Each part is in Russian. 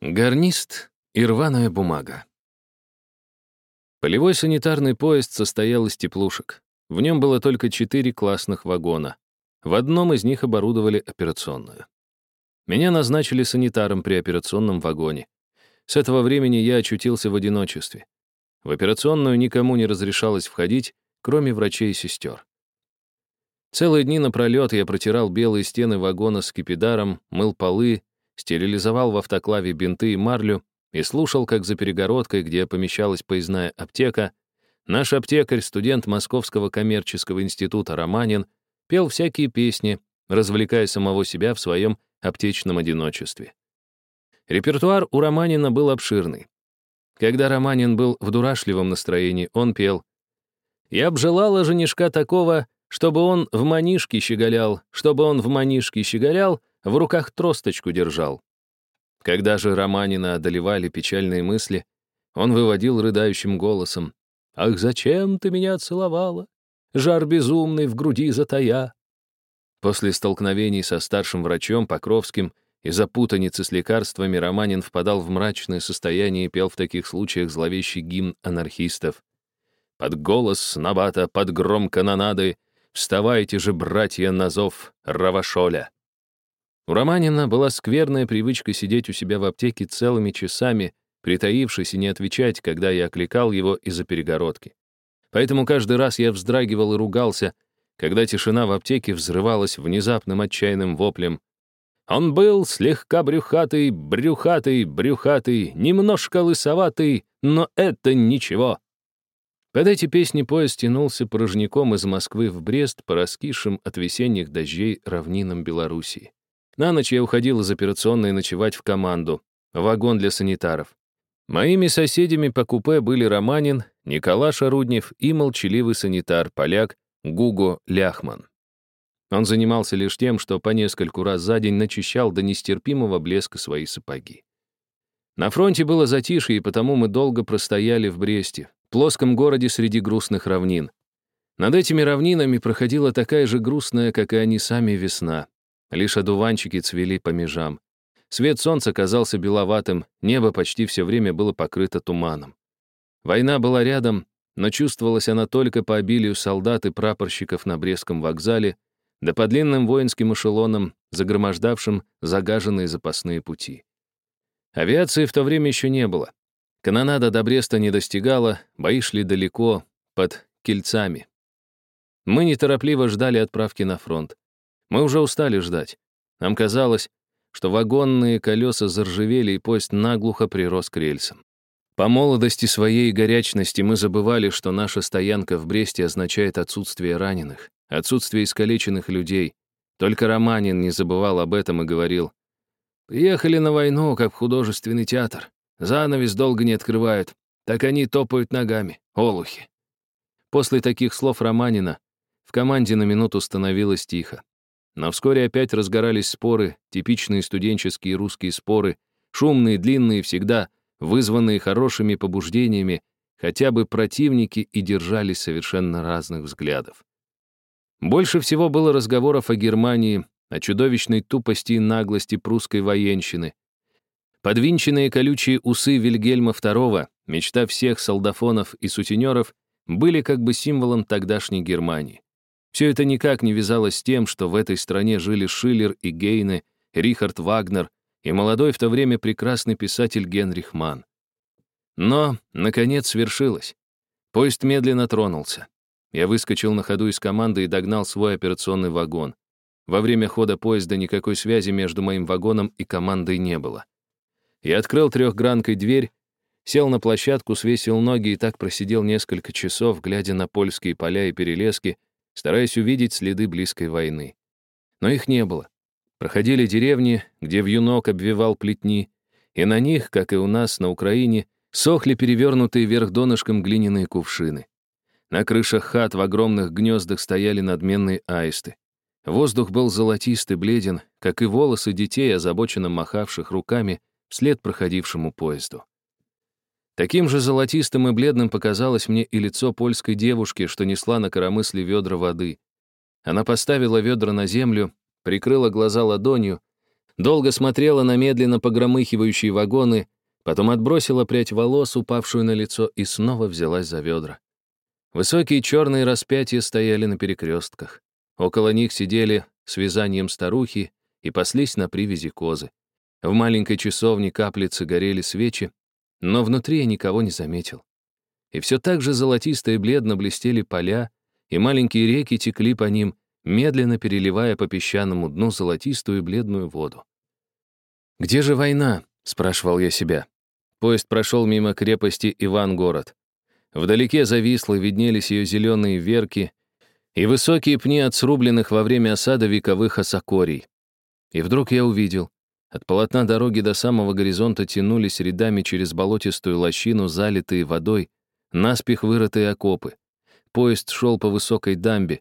Гарнист и рваная бумага. Полевой санитарный поезд состоял из теплушек. В нем было только четыре классных вагона. В одном из них оборудовали операционную. Меня назначили санитаром при операционном вагоне. С этого времени я очутился в одиночестве. В операционную никому не разрешалось входить, кроме врачей и сестер. Целые дни напролет я протирал белые стены вагона с кипидаром, мыл полы, стерилизовал в автоклаве бинты и марлю и слушал, как за перегородкой, где помещалась поездная аптека, наш аптекарь, студент Московского коммерческого института Романин, пел всякие песни, развлекая самого себя в своем аптечном одиночестве. Репертуар у Романина был обширный. Когда Романин был в дурашливом настроении, он пел «Я б желала женишка такого, чтобы он в манишке щеголял, чтобы он в манишке щеголял, в руках тросточку держал. Когда же Романина одолевали печальные мысли, он выводил рыдающим голосом «Ах, зачем ты меня целовала? Жар безумный в груди затая». После столкновений со старшим врачом Покровским и запутаницы с лекарствами Романин впадал в мрачное состояние и пел в таких случаях зловещий гимн анархистов. Под голос снабата, под гром канонады «Вставайте же, братья, на зов Равашоля!» У Романина была скверная привычка сидеть у себя в аптеке целыми часами, притаившись и не отвечать, когда я окликал его из-за перегородки. Поэтому каждый раз я вздрагивал и ругался, когда тишина в аптеке взрывалась внезапным отчаянным воплем. Он был слегка брюхатый, брюхатый, брюхатый, немножко лысоватый, но это ничего. Под эти песни поезд тянулся порожняком из Москвы в Брест по раскисшим от весенних дождей равнинам Белоруссии. На ночь я уходил из операционной ночевать в команду, вагон для санитаров. Моими соседями по купе были Романин, Николаш Оруднев и молчаливый санитар, поляк Гуго Ляхман. Он занимался лишь тем, что по нескольку раз за день начищал до нестерпимого блеска свои сапоги. На фронте было затишье, и потому мы долго простояли в Бресте, плоском городе среди грустных равнин. Над этими равнинами проходила такая же грустная, как и они сами, весна. Лишь одуванчики цвели по межам. Свет солнца казался беловатым, небо почти все время было покрыто туманом. Война была рядом, но чувствовалась она только по обилию солдат и прапорщиков на Брестском вокзале, да по длинным воинским эшелонам, загромождавшим загаженные запасные пути. Авиации в то время еще не было. Канонада до Бреста не достигала, бои шли далеко, под кельцами. Мы неторопливо ждали отправки на фронт. Мы уже устали ждать. Нам казалось, что вагонные колеса заржавели, и поезд наглухо прирос к рельсам. По молодости своей и горячности мы забывали, что наша стоянка в Бресте означает отсутствие раненых, отсутствие искалеченных людей. Только Романин не забывал об этом и говорил, «Приехали на войну, как в художественный театр. Занавес долго не открывают, так они топают ногами, олухи». После таких слов Романина в команде на минуту становилось тихо. Но вскоре опять разгорались споры, типичные студенческие русские споры, шумные, длинные, всегда вызванные хорошими побуждениями, хотя бы противники и держались совершенно разных взглядов. Больше всего было разговоров о Германии, о чудовищной тупости и наглости прусской военщины. Подвинченные колючие усы Вильгельма II, мечта всех солдафонов и сутенеров, были как бы символом тогдашней Германии. Все это никак не вязалось с тем, что в этой стране жили Шиллер и Гейне, Рихард Вагнер и молодой в то время прекрасный писатель Генрих Манн. Но, наконец, свершилось. Поезд медленно тронулся. Я выскочил на ходу из команды и догнал свой операционный вагон. Во время хода поезда никакой связи между моим вагоном и командой не было. Я открыл трехгранкой дверь, сел на площадку, свесил ноги и так просидел несколько часов, глядя на польские поля и перелески, стараясь увидеть следы близкой войны. Но их не было. Проходили деревни, где вьюнок обвивал плетни, и на них, как и у нас на Украине, сохли перевернутые вверх донышком глиняные кувшины. На крышах хат в огромных гнездах стояли надменные аисты. Воздух был золотистый, бледен, как и волосы детей, озабоченно махавших руками вслед проходившему поезду. Таким же золотистым и бледным показалось мне и лицо польской девушки, что несла на коромысле ведра воды. Она поставила ведра на землю, прикрыла глаза ладонью, долго смотрела на медленно погромыхивающие вагоны, потом отбросила прядь волос, упавшую на лицо, и снова взялась за ведра. Высокие черные распятия стояли на перекрестках. Около них сидели с вязанием старухи и паслись на привязи козы. В маленькой часовне каплицы горели свечи, но внутри я никого не заметил. И все так же золотисто и бледно блестели поля, и маленькие реки текли по ним, медленно переливая по песчаному дну золотистую и бледную воду. «Где же война?» — спрашивал я себя. Поезд прошел мимо крепости Ивангород. Вдалеке зависло, виднелись ее зеленые верки и высокие пни от срубленных во время осады вековых осокорий. И вдруг я увидел, от полотна дороги до самого горизонта тянулись рядами через болотистую лощину, залитые водой, наспех вырытые окопы. Поезд шел по высокой дамбе.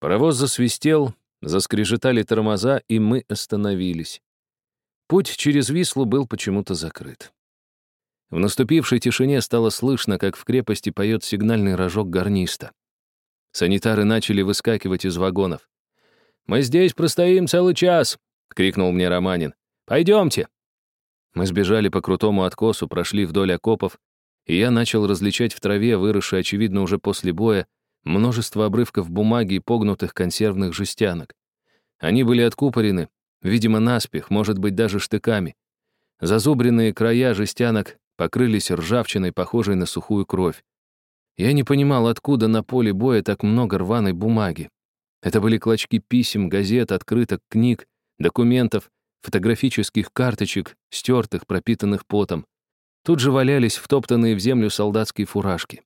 Паровоз засвистел, заскрежетали тормоза, и мы остановились. Путь через Вислу был почему-то закрыт. В наступившей тишине стало слышно, как в крепости поет сигнальный рожок гарниста. Санитары начали выскакивать из вагонов. «Мы здесь простоим целый час!» — крикнул мне Романин. «Пойдемте!» Мы сбежали по крутому откосу, прошли вдоль окопов, и я начал различать в траве, выросшей, очевидно, уже после боя, множество обрывков бумаги и погнутых консервных жестянок. Они были откупорены, видимо, наспех, может быть, даже штыками. Зазубренные края жестянок покрылись ржавчиной, похожей на сухую кровь. Я не понимал, откуда на поле боя так много рваной бумаги. Это были клочки писем, газет, открыток, книг, документов, фотографических карточек, стертых, пропитанных потом. Тут же валялись втоптанные в землю солдатские фуражки.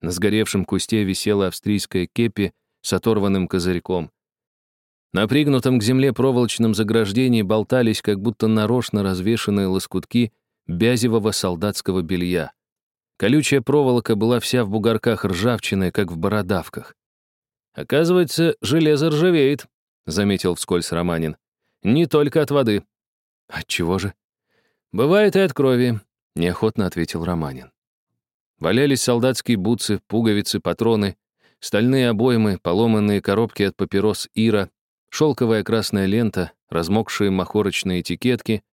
На сгоревшем кусте висела австрийская кепи с оторванным козырьком. На пригнутом к земле проволочном заграждении болтались, как будто нарочно развешанные лоскутки бязевого солдатского белья. Колючая проволока была вся в бугорках ржавчины, как в бородавках. «Оказывается, железо ржавеет», — заметил вскользь Романин. «Не только от воды». «От чего же?» «Бывает и от крови», — неохотно ответил Романин. Валялись солдатские бутсы, пуговицы, патроны, стальные обоймы, поломанные коробки от папирос Ира, шелковая красная лента, размокшие махорочные этикетки,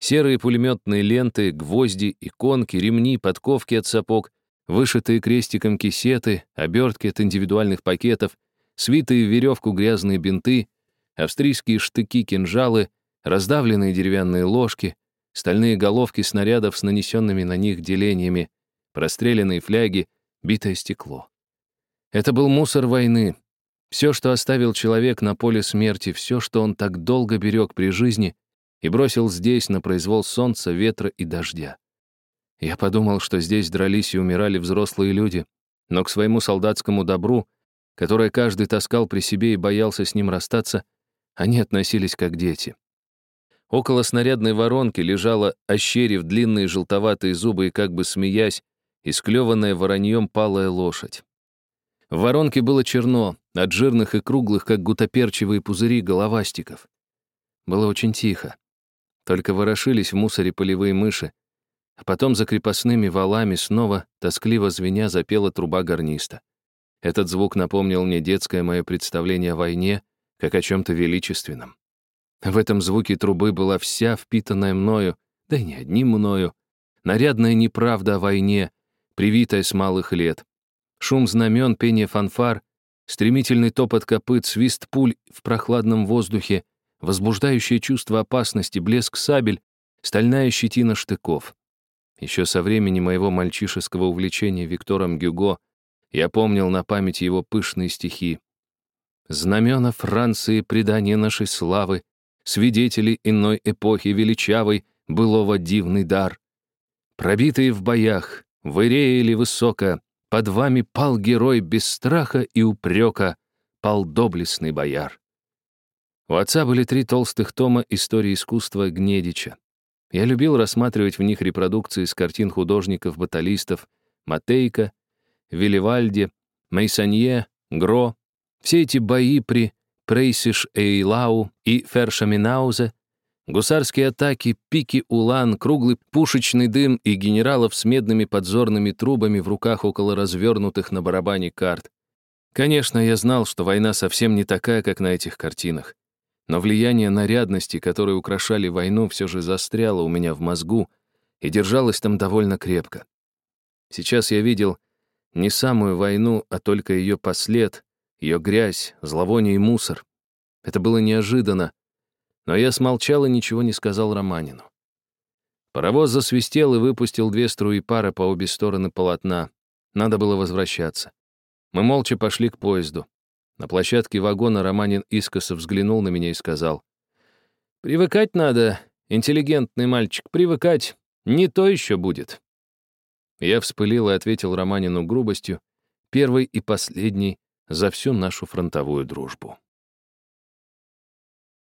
Серые пулеметные ленты, гвозди, иконки, ремни, подковки от сапог, вышитые крестиком кисеты, обертки от индивидуальных пакетов, свитые в веревку грязные бинты, австрийские штыки-кинжалы, раздавленные деревянные ложки, стальные головки снарядов с нанесенными на них делениями, простреленные фляги, битое стекло. Это был мусор войны. Все, что оставил человек на поле смерти, все, что он так долго берег при жизни, и бросил здесь на произвол солнца, ветра и дождя. Я подумал, что здесь дрались и умирали взрослые люди, но к своему солдатскому добру, которое каждый таскал при себе и боялся с ним расстаться, они относились как дети. Около снарядной воронки лежала, ощерив длинные желтоватые зубы и как бы смеясь, исклеванная вороньем палая лошадь. В воронке было черно, от жирных и круглых, как гутоперчивые пузыри головастиков. Было очень тихо. Только ворошились в мусоре полевые мыши, а потом за крепостными валами снова, тоскливо звеня, запела труба гарниста. Этот звук напомнил мне детское мое представление о войне, как о чем-то величественном. В этом звуке трубы была вся впитанная мною, да и не одним мною, нарядная неправда о войне, привитая с малых лет. Шум знамен, пение фанфар, стремительный топот копыт, свист пуль в прохладном воздухе, возбуждающее чувство опасности, блеск сабель, стальная щетина штыков. Еще со времени моего мальчишеского увлечения Виктором Гюго я помнил на память его пышные стихи. «Знамена Франции, предание нашей славы, свидетели иной эпохи величавой, былого дивный дар. Пробитые в боях, выреяли высоко, под вами пал герой без страха и упрека, пал доблестный бояр. У отца были три толстых тома истории искусства Гнедича. Я любил рассматривать в них репродукции с картин художников-баталистов Матейка, Виливальди, Мейсанье, Гро. Все эти бои при Прейсиш Эйлау и Фершаминаузе, гусарские атаки, пики Улан, круглый пушечный дым и генералов с медными подзорными трубами в руках около развернутых на барабане карт. Конечно, я знал, что война совсем не такая, как на этих картинах. Но влияние нарядности, которые украшали войну, все же застряло у меня в мозгу и держалось там довольно крепко. Сейчас я видел не самую войну, а только ее послед, ее грязь, зловоние и мусор. Это было неожиданно, но я смолчал и ничего не сказал Романину. Паровоз засвистел и выпустил две струи пара по обе стороны полотна. Надо было возвращаться. Мы молча пошли к поезду. На площадке вагона Романин искоса взглянул на меня и сказал. «Привыкать надо, интеллигентный мальчик, привыкать. Не то еще будет». Я вспылил и ответил Романину грубостью, первый и последний за всю нашу фронтовую дружбу.